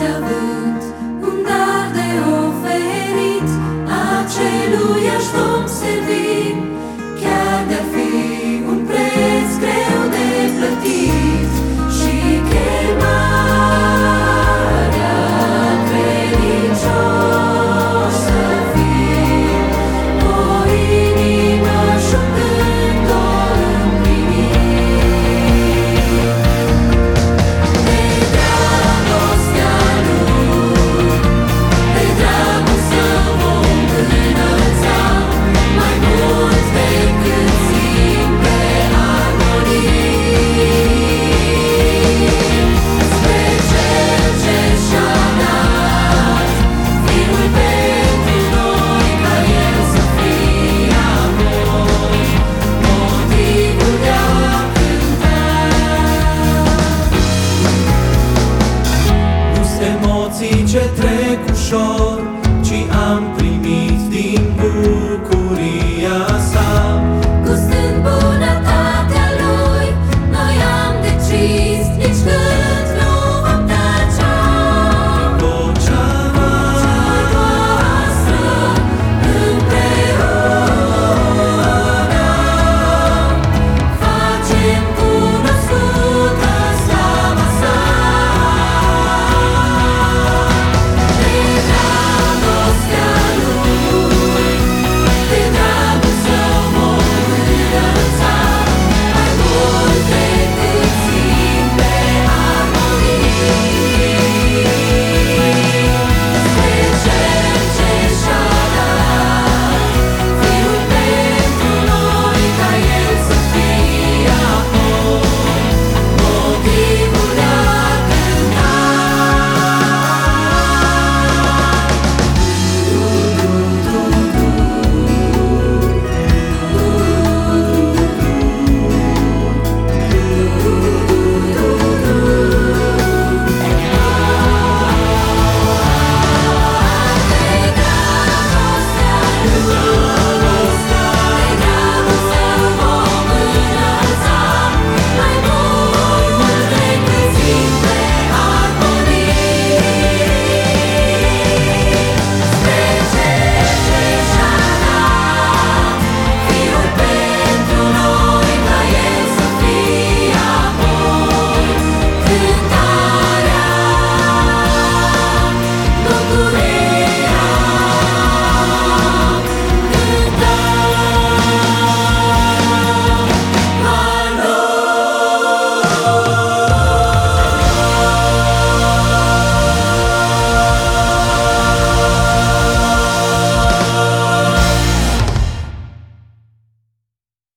salvation. Vieții ce trec ușor.